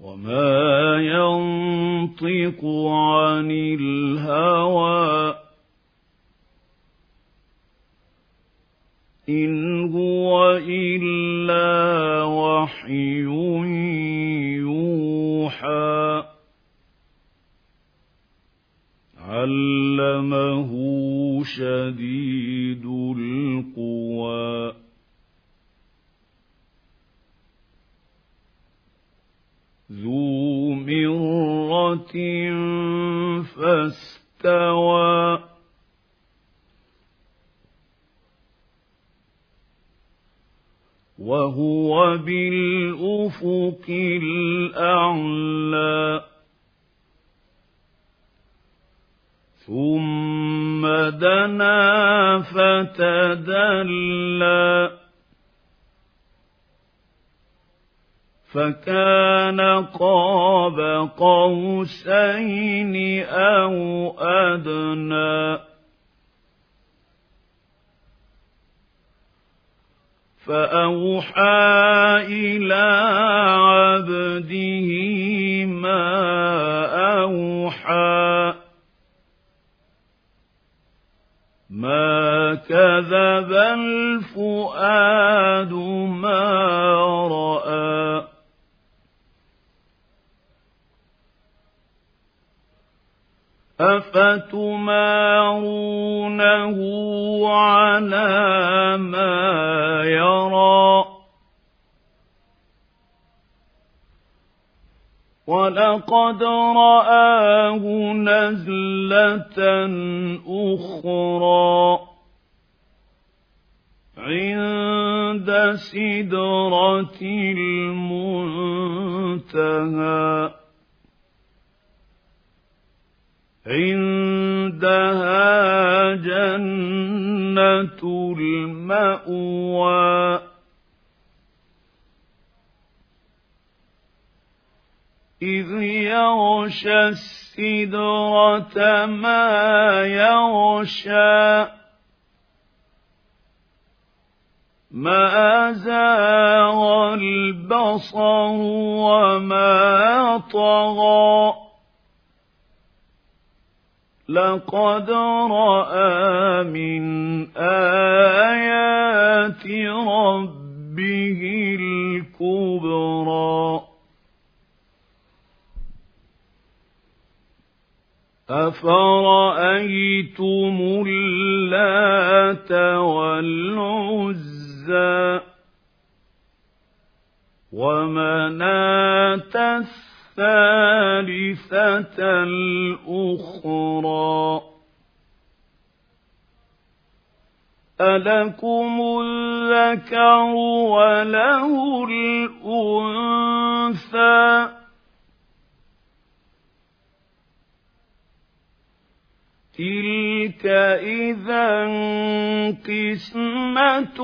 وما ينطق عن الهوى ذو مرة فاستوى. وهو بالأفق الأعلى. ثم دنا فتدلى. فكان قاب قوسين أو أدنى. فأوحى إلى عبده ما أوحى. ما كذب الفؤاد ما رأى أفتمارونه على ما يرى؟ ولقد رآه نزلة أخرى عند سدرة المنتهى. عندها جنة المأوى. إذ يغشى السدرة ما يغشى. ما زاغ لقد رأى من آيات ربه الكبرى. أفرأيتم اللات والعزى ومناة الثالثة الأخرى. ألكم الذكر وله الأنثى. تلك إذا قسمة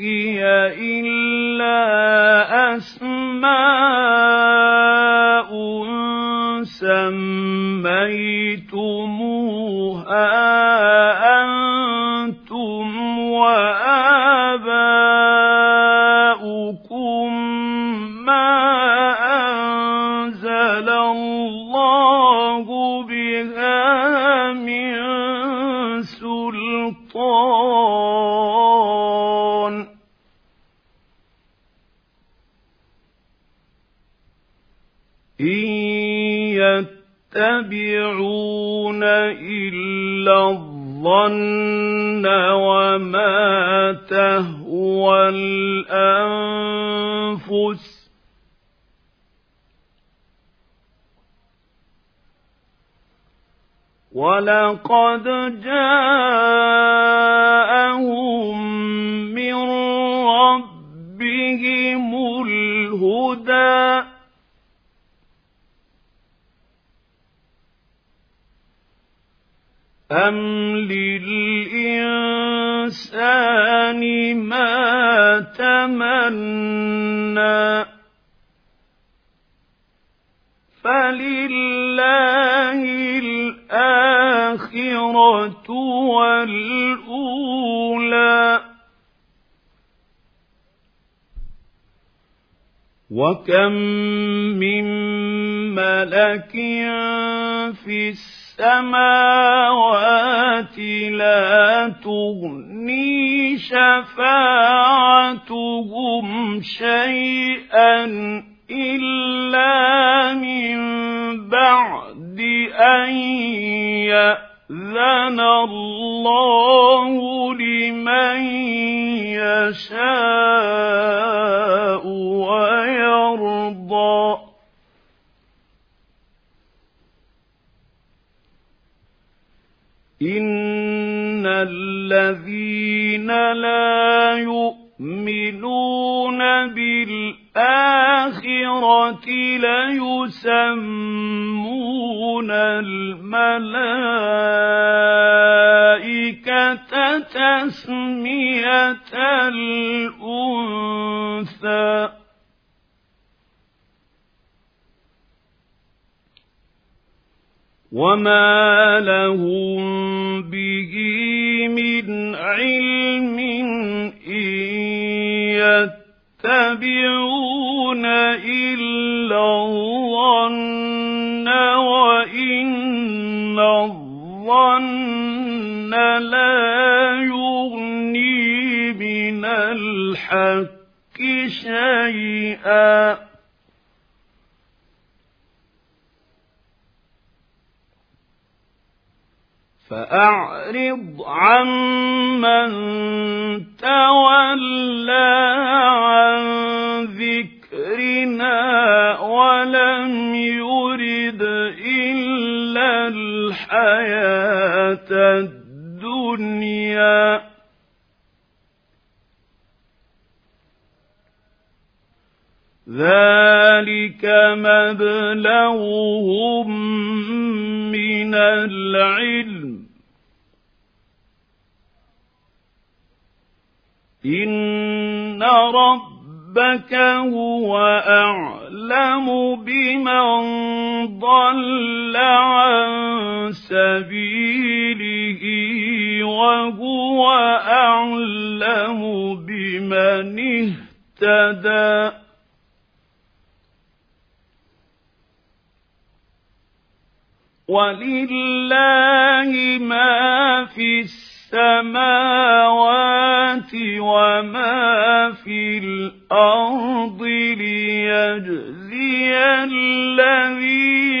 هي إلا أسماء سميتموها. الأنفس ولقد جاءهم من ربهم الهدى. أم للإنسان ما تمنى فلله الآخرة والأولى وكم من ملك في السماوات لا تغني شفاعتهم شيئا إلا من بعد أن يأذن الله لمن يشاء. لا يؤمنون بالآخرة ليسمون الملائكة تسمية الأنثى. وما لهم به من علم إن يتبعون إلا الظن وإن الظن لا يغني من الحق شيئا. فأعرض عمن تولى عن ذكرنا ولم يرد إلا الحياة الدنيا. ذلك مبلغهم من العلم. إن ربك هو أعلم بمن ضل عن سبيله وهو أعلم بمن اهتدى ولله ما في السماوات وما في الأرض ليجزي الذين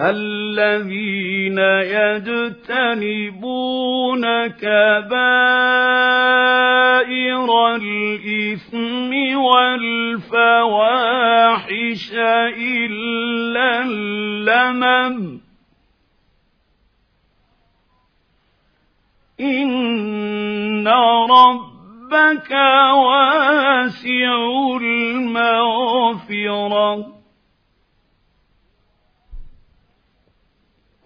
الذين يجتنبون كبائر الإثم والفواحش إلا اللمم. إن ربك واسع المغفرة.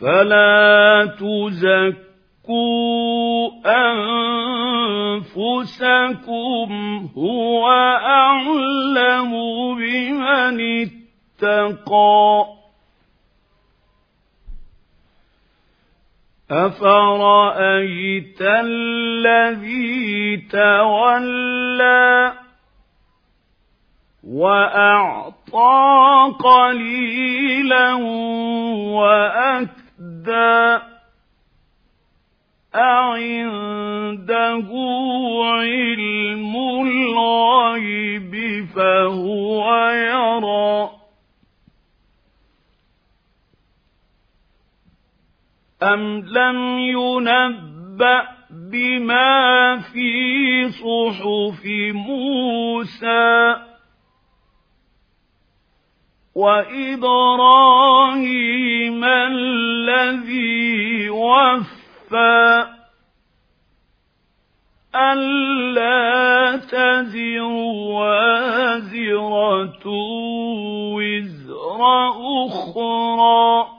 فلا تزكوا أنفسكم هو أعلم بمن اتقى. أفرأيت الذي تولى وأعطى قليلا وأكدى أعنده علم الغيب فهو يرى. أم لم ينبأ بما في صحف موسى؟ وإبراهيم الذي وفى ألا تزر وازرة وزر أخرى.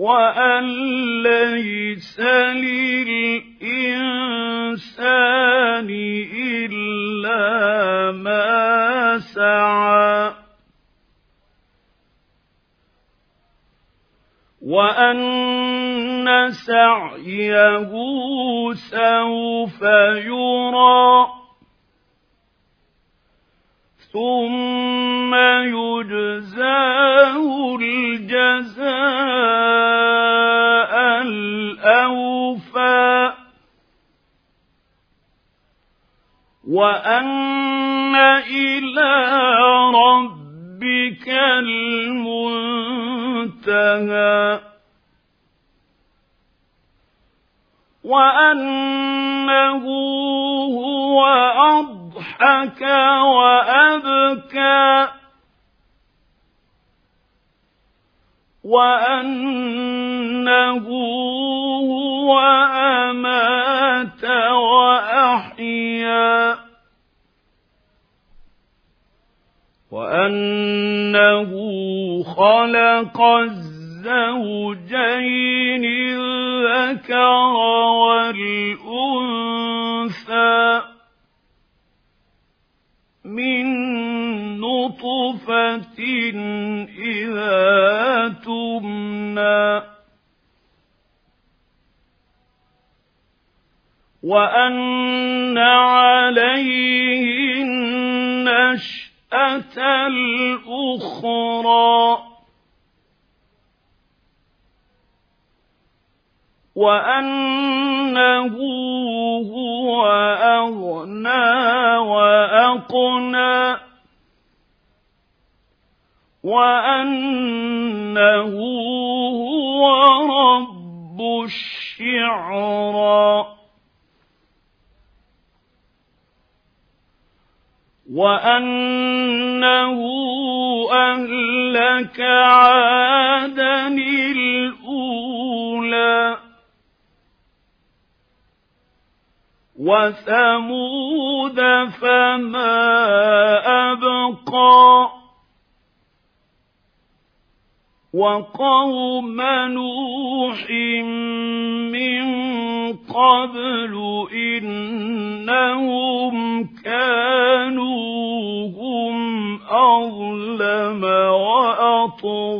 وأن ليس للإنسان إلا ما سعى. وأن سعيه سوف يرى. ثم يجزاه الجزاء الأوفى. وأن إلى ربك المنتهى. وأنه هو أضحك وأبكى وأنه هو أمات وأحيا وأنه خلق الزوجين الذكر والأنثى إذا تمنى وأن عليه النشأة الأخرى وأنه هو أغنى وأقنى وأنه هو رب الشعرى وأنه أهلك عادا الأولى. وثمود فما أبقى. وقوم نوح من قبل إنهم كانوا هم أظلم وأطغى.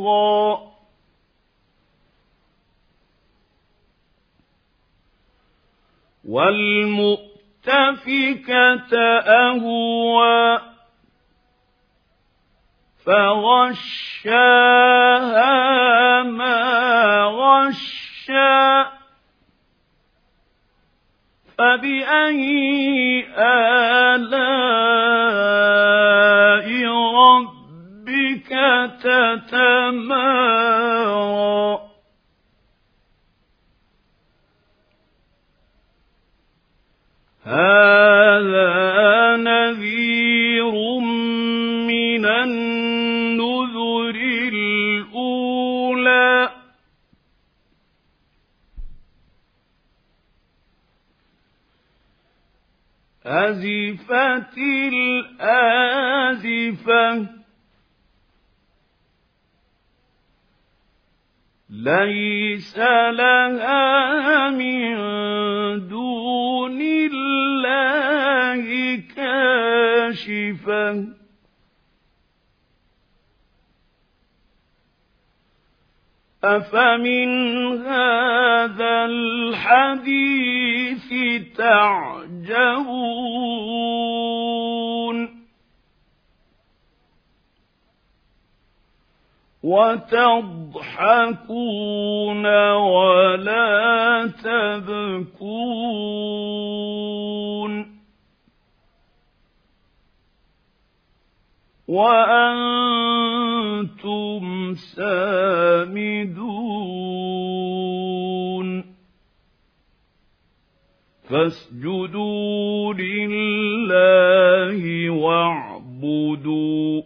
والمؤتفكة أهوى فغشاها ما غشى فبأي آلاء ربك تتمارى؟ هذا أزفت الآزفة. ليس لها من دون الله كاشفة. أفمن هذا الحديث تعجبون وتضحكون ولا تبكون. وأنتم سامدون. فاسجدوا لله واعبدوا